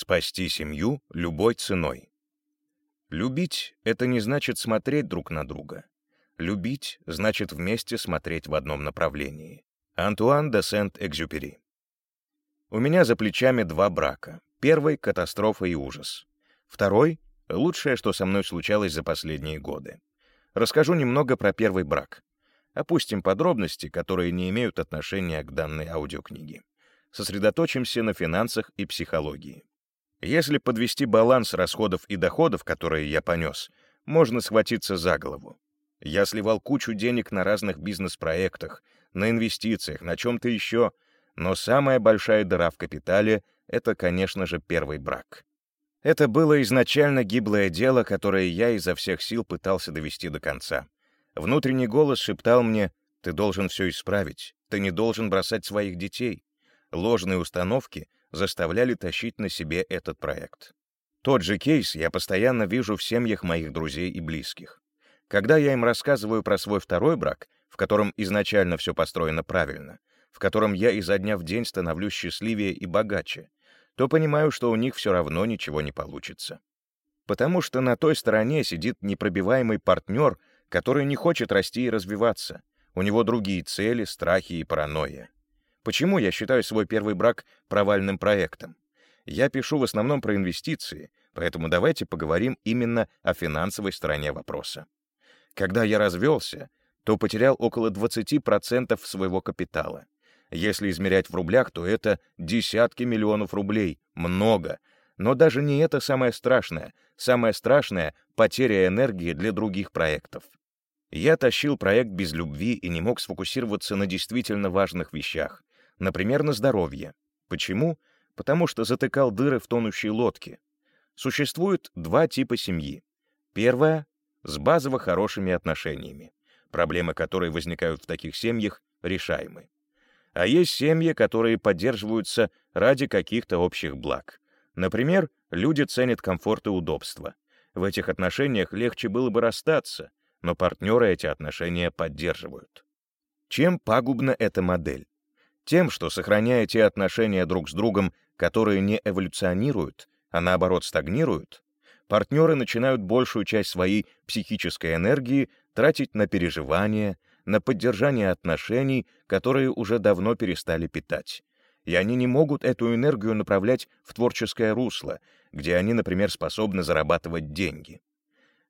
Спасти семью любой ценой. Любить — это не значит смотреть друг на друга. Любить — значит вместе смотреть в одном направлении. Антуан де Сент-Экзюпери. У меня за плечами два брака. Первый — катастрофа и ужас. Второй — лучшее, что со мной случалось за последние годы. Расскажу немного про первый брак. Опустим подробности, которые не имеют отношения к данной аудиокниге. Сосредоточимся на финансах и психологии. Если подвести баланс расходов и доходов, которые я понес, можно схватиться за голову. Я сливал кучу денег на разных бизнес-проектах, на инвестициях, на чем-то еще, но самая большая дыра в капитале — это, конечно же, первый брак. Это было изначально гиблое дело, которое я изо всех сил пытался довести до конца. Внутренний голос шептал мне, «Ты должен все исправить, ты не должен бросать своих детей». Ложные установки заставляли тащить на себе этот проект. Тот же кейс я постоянно вижу в семьях моих друзей и близких. Когда я им рассказываю про свой второй брак, в котором изначально все построено правильно, в котором я изо дня в день становлюсь счастливее и богаче, то понимаю, что у них все равно ничего не получится. Потому что на той стороне сидит непробиваемый партнер, который не хочет расти и развиваться. У него другие цели, страхи и паранойя. Почему я считаю свой первый брак провальным проектом? Я пишу в основном про инвестиции, поэтому давайте поговорим именно о финансовой стороне вопроса. Когда я развелся, то потерял около 20% своего капитала. Если измерять в рублях, то это десятки миллионов рублей. Много. Но даже не это самое страшное. Самое страшное — потеря энергии для других проектов. Я тащил проект без любви и не мог сфокусироваться на действительно важных вещах. Например, на здоровье. Почему? Потому что затыкал дыры в тонущей лодке. Существует два типа семьи. Первая — с базово хорошими отношениями. Проблемы, которые возникают в таких семьях, решаемы. А есть семьи, которые поддерживаются ради каких-то общих благ. Например, люди ценят комфорт и удобство. В этих отношениях легче было бы расстаться, но партнеры эти отношения поддерживают. Чем пагубна эта модель? Тем, что, сохраняя те отношения друг с другом, которые не эволюционируют, а наоборот стагнируют, партнеры начинают большую часть своей психической энергии тратить на переживания, на поддержание отношений, которые уже давно перестали питать. И они не могут эту энергию направлять в творческое русло, где они, например, способны зарабатывать деньги.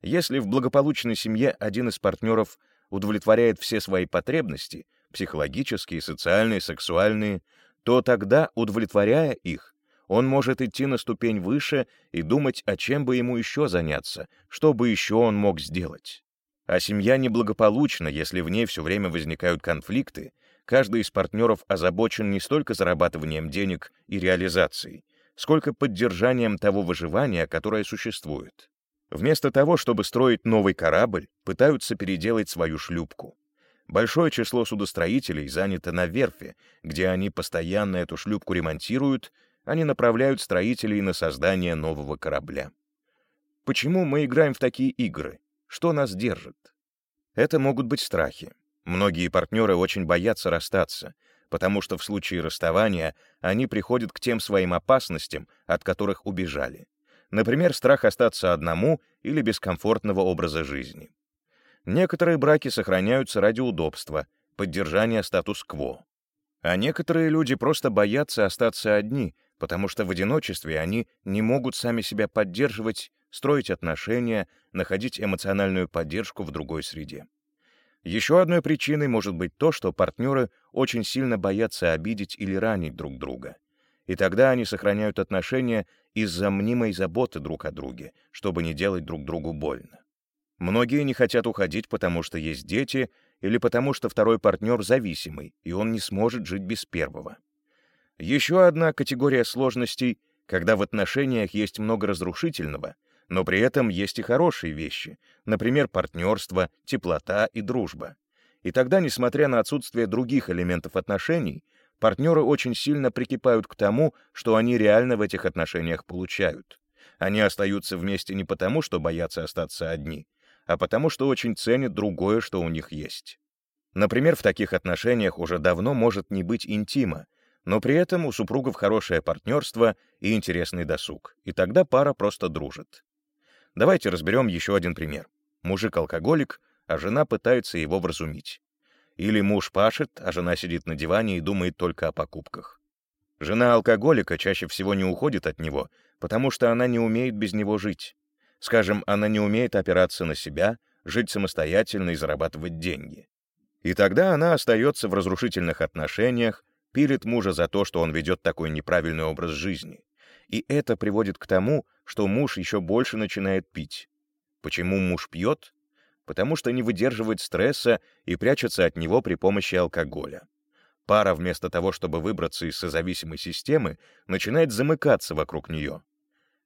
Если в благополучной семье один из партнеров удовлетворяет все свои потребности — психологические, социальные, сексуальные, то тогда, удовлетворяя их, он может идти на ступень выше и думать, о чем бы ему еще заняться, что бы еще он мог сделать. А семья неблагополучна, если в ней все время возникают конфликты, каждый из партнеров озабочен не столько зарабатыванием денег и реализацией, сколько поддержанием того выживания, которое существует. Вместо того, чтобы строить новый корабль, пытаются переделать свою шлюпку. Большое число судостроителей занято на верфи, где они постоянно эту шлюпку ремонтируют, они направляют строителей на создание нового корабля. Почему мы играем в такие игры? Что нас держит? Это могут быть страхи. Многие партнеры очень боятся расстаться, потому что в случае расставания они приходят к тем своим опасностям, от которых убежали. Например, страх остаться одному или без комфортного образа жизни. Некоторые браки сохраняются ради удобства, поддержания статус-кво. А некоторые люди просто боятся остаться одни, потому что в одиночестве они не могут сами себя поддерживать, строить отношения, находить эмоциональную поддержку в другой среде. Еще одной причиной может быть то, что партнеры очень сильно боятся обидеть или ранить друг друга. И тогда они сохраняют отношения из-за мнимой заботы друг о друге, чтобы не делать друг другу больно. Многие не хотят уходить, потому что есть дети, или потому что второй партнер зависимый, и он не сможет жить без первого. Еще одна категория сложностей, когда в отношениях есть много разрушительного, но при этом есть и хорошие вещи, например, партнерство, теплота и дружба. И тогда, несмотря на отсутствие других элементов отношений, партнеры очень сильно прикипают к тому, что они реально в этих отношениях получают. Они остаются вместе не потому, что боятся остаться одни, а потому что очень ценят другое, что у них есть. Например, в таких отношениях уже давно может не быть интима, Но при этом у супругов хорошее партнерство и интересный досуг, и тогда пара просто дружит. Давайте разберем еще один пример. Мужик алкоголик, а жена пытается его вразумить. Или муж пашет, а жена сидит на диване и думает только о покупках. Жена алкоголика чаще всего не уходит от него, потому что она не умеет без него жить. Скажем, она не умеет опираться на себя, жить самостоятельно и зарабатывать деньги. И тогда она остается в разрушительных отношениях, пилит мужа за то, что он ведет такой неправильный образ жизни. И это приводит к тому, что муж еще больше начинает пить. Почему муж пьет? Потому что не выдерживает стресса и прячется от него при помощи алкоголя. Пара вместо того, чтобы выбраться из созависимой системы, начинает замыкаться вокруг нее.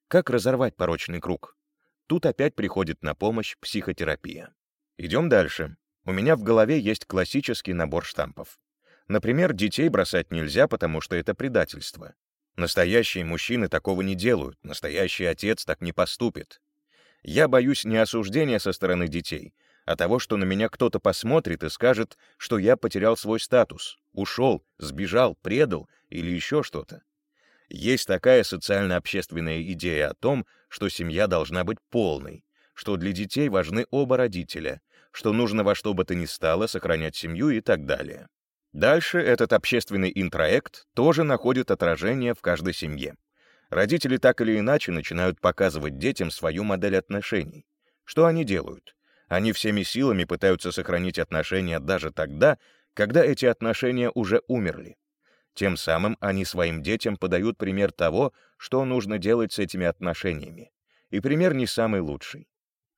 Как разорвать порочный круг? Тут опять приходит на помощь психотерапия. Идем дальше. У меня в голове есть классический набор штампов. Например, детей бросать нельзя, потому что это предательство. Настоящие мужчины такого не делают, настоящий отец так не поступит. Я боюсь не осуждения со стороны детей, а того, что на меня кто-то посмотрит и скажет, что я потерял свой статус, ушел, сбежал, предал или еще что-то. Есть такая социально-общественная идея о том, что семья должна быть полной, что для детей важны оба родителя, что нужно во что бы то ни стало сохранять семью и так далее. Дальше этот общественный интроект тоже находит отражение в каждой семье. Родители так или иначе начинают показывать детям свою модель отношений. Что они делают? Они всеми силами пытаются сохранить отношения даже тогда, когда эти отношения уже умерли. Тем самым они своим детям подают пример того, что нужно делать с этими отношениями. И пример не самый лучший.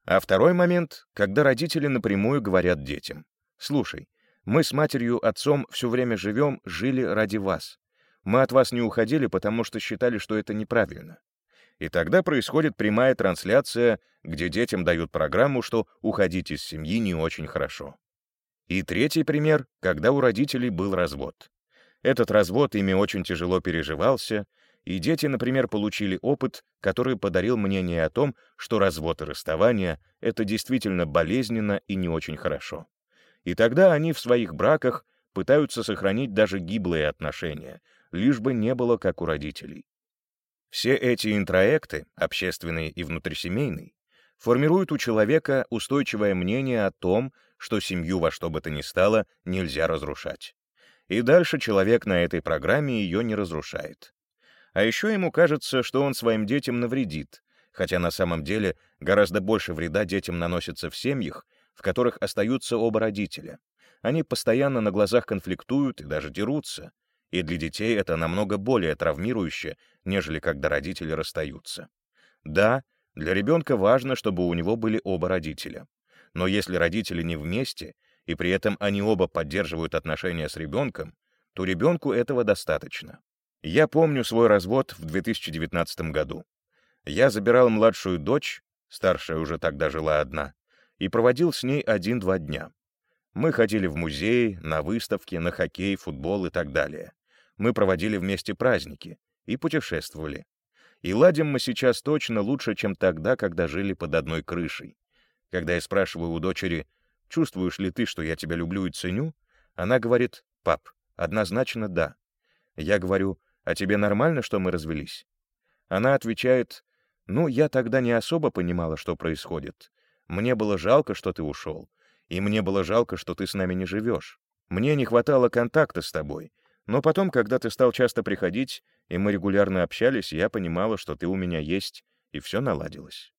А второй момент, когда родители напрямую говорят детям. «Слушай, мы с матерью, отцом все время живем, жили ради вас. Мы от вас не уходили, потому что считали, что это неправильно». И тогда происходит прямая трансляция, где детям дают программу, что уходить из семьи не очень хорошо. И третий пример, когда у родителей был развод. Этот развод ими очень тяжело переживался, и дети, например, получили опыт, который подарил мнение о том, что развод и расставание — это действительно болезненно и не очень хорошо. И тогда они в своих браках пытаются сохранить даже гиблые отношения, лишь бы не было как у родителей. Все эти интроекты, общественные и внутрисемейные, формируют у человека устойчивое мнение о том, что семью во что бы то ни стало нельзя разрушать и дальше человек на этой программе ее не разрушает. А еще ему кажется, что он своим детям навредит, хотя на самом деле гораздо больше вреда детям наносится в семьях, в которых остаются оба родителя. Они постоянно на глазах конфликтуют и даже дерутся, и для детей это намного более травмирующе, нежели когда родители расстаются. Да, для ребенка важно, чтобы у него были оба родителя. Но если родители не вместе, и при этом они оба поддерживают отношения с ребенком, то ребенку этого достаточно. Я помню свой развод в 2019 году. Я забирал младшую дочь, старшая уже тогда жила одна, и проводил с ней один-два дня. Мы ходили в музей, на выставки, на хоккей, футбол и так далее. Мы проводили вместе праздники и путешествовали. И ладим мы сейчас точно лучше, чем тогда, когда жили под одной крышей. Когда я спрашиваю у дочери, Чувствуешь ли ты, что я тебя люблю и ценю? Она говорит, пап, однозначно да. Я говорю, а тебе нормально, что мы развелись? Она отвечает, ну, я тогда не особо понимала, что происходит. Мне было жалко, что ты ушел. И мне было жалко, что ты с нами не живешь. Мне не хватало контакта с тобой. Но потом, когда ты стал часто приходить, и мы регулярно общались, я понимала, что ты у меня есть, и все наладилось.